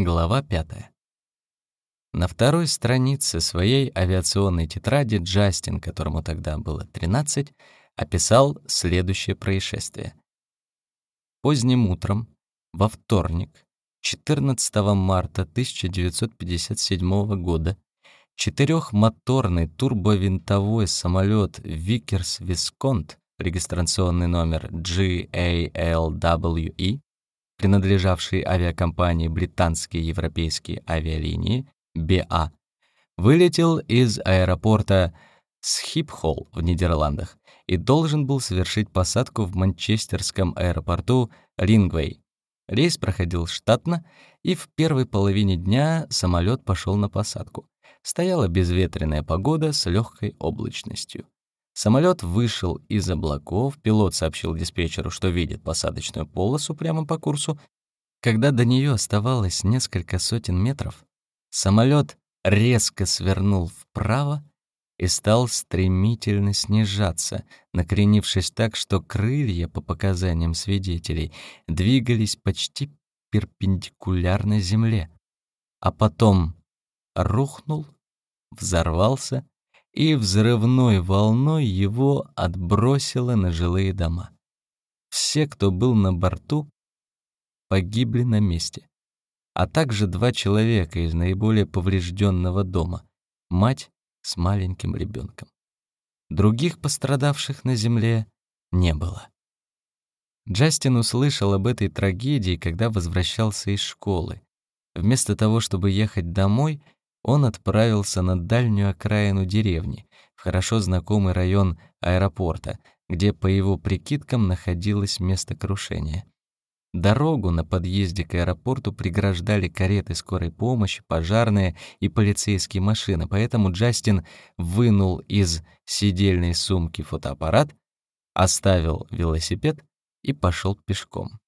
Глава 5. На второй странице своей авиационной тетради Джастин, которому тогда было 13, описал следующее происшествие. Поздним утром, во вторник, 14 марта 1957 года, четырехмоторный турбовинтовой самолет Viscount, регистрационный номер GALWE, принадлежавший авиакомпании «Британские европейские авиалинии» БА, вылетел из аэропорта Схипхолл в Нидерландах и должен был совершить посадку в манчестерском аэропорту Лингвей. Рейс проходил штатно, и в первой половине дня самолет пошел на посадку. Стояла безветренная погода с легкой облачностью. Самолет вышел из облаков, пилот сообщил диспетчеру, что видит посадочную полосу прямо по курсу. Когда до нее оставалось несколько сотен метров, самолет резко свернул вправо и стал стремительно снижаться, накренившись так, что крылья, по показаниям свидетелей, двигались почти перпендикулярно земле, а потом рухнул, взорвался и взрывной волной его отбросило на жилые дома. Все, кто был на борту, погибли на месте, а также два человека из наиболее поврежденного дома — мать с маленьким ребенком. Других пострадавших на земле не было. Джастин услышал об этой трагедии, когда возвращался из школы. Вместо того, чтобы ехать домой, он отправился на дальнюю окраину деревни, в хорошо знакомый район аэропорта, где, по его прикидкам, находилось место крушения. Дорогу на подъезде к аэропорту преграждали кареты скорой помощи, пожарные и полицейские машины, поэтому Джастин вынул из сидельной сумки фотоаппарат, оставил велосипед и пошел пешком.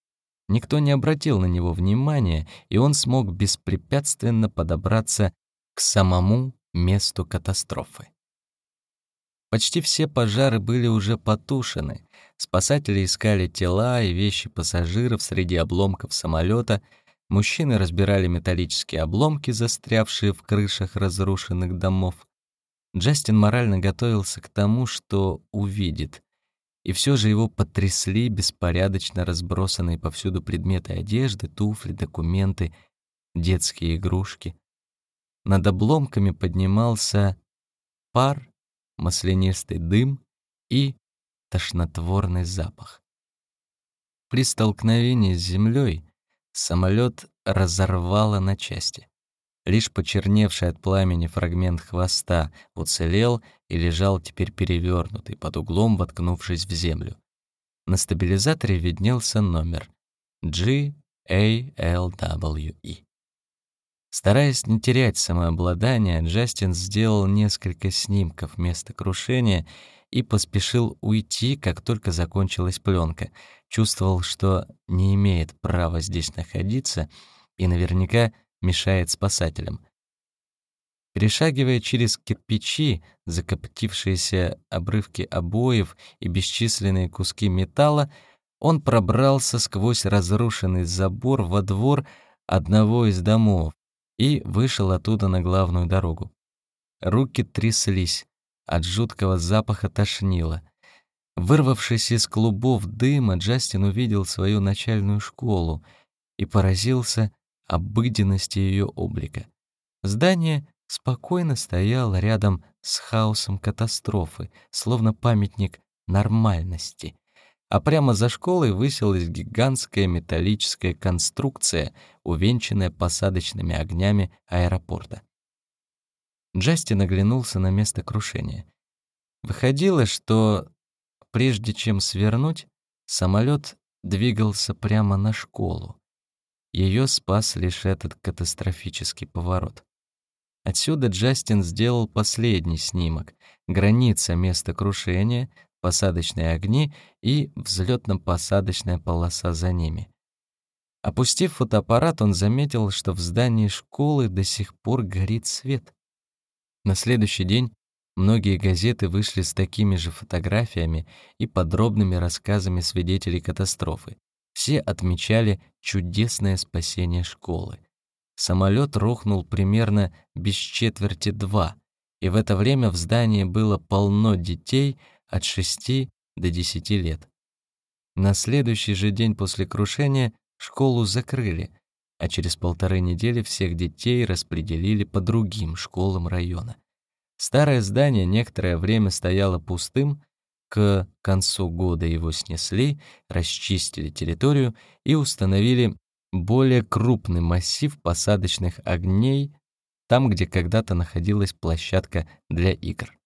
Никто не обратил на него внимания, и он смог беспрепятственно подобраться к самому месту катастрофы. Почти все пожары были уже потушены. Спасатели искали тела и вещи пассажиров среди обломков самолета. Мужчины разбирали металлические обломки, застрявшие в крышах разрушенных домов. Джастин морально готовился к тому, что увидит. И все же его потрясли беспорядочно разбросанные повсюду предметы одежды, туфли, документы, детские игрушки. Над обломками поднимался пар, маслянистый дым и тошнотворный запах. При столкновении с землей самолет разорвало на части. Лишь почерневший от пламени фрагмент хвоста уцелел и лежал теперь перевернутый, под углом воткнувшись в землю. На стабилизаторе виднелся номер GALWE. Стараясь не терять самообладание, Джастин сделал несколько снимков места крушения и поспешил уйти, как только закончилась пленка. Чувствовал, что не имеет права здесь находиться и наверняка мешает спасателям. Перешагивая через кирпичи, закоптившиеся обрывки обоев и бесчисленные куски металла, он пробрался сквозь разрушенный забор во двор одного из домов, и вышел оттуда на главную дорогу. Руки тряслись, от жуткого запаха тошнило. Вырвавшись из клубов дыма, Джастин увидел свою начальную школу и поразился обыденности ее облика. Здание спокойно стояло рядом с хаосом катастрофы, словно памятник нормальности а прямо за школой высилась гигантская металлическая конструкция, увенчанная посадочными огнями аэропорта. Джастин оглянулся на место крушения. Выходило, что прежде чем свернуть, самолет двигался прямо на школу. Ее спас лишь этот катастрофический поворот. Отсюда Джастин сделал последний снимок. Граница места крушения посадочные огни и взлетно-посадочная полоса за ними. Опустив фотоаппарат, он заметил, что в здании школы до сих пор горит свет. На следующий день многие газеты вышли с такими же фотографиями и подробными рассказами свидетелей катастрофы. Все отмечали чудесное спасение школы. самолет рухнул примерно без четверти два, и в это время в здании было полно детей от 6 до 10 лет. На следующий же день после крушения школу закрыли, а через полторы недели всех детей распределили по другим школам района. Старое здание некоторое время стояло пустым, к концу года его снесли, расчистили территорию и установили более крупный массив посадочных огней там, где когда-то находилась площадка для игр.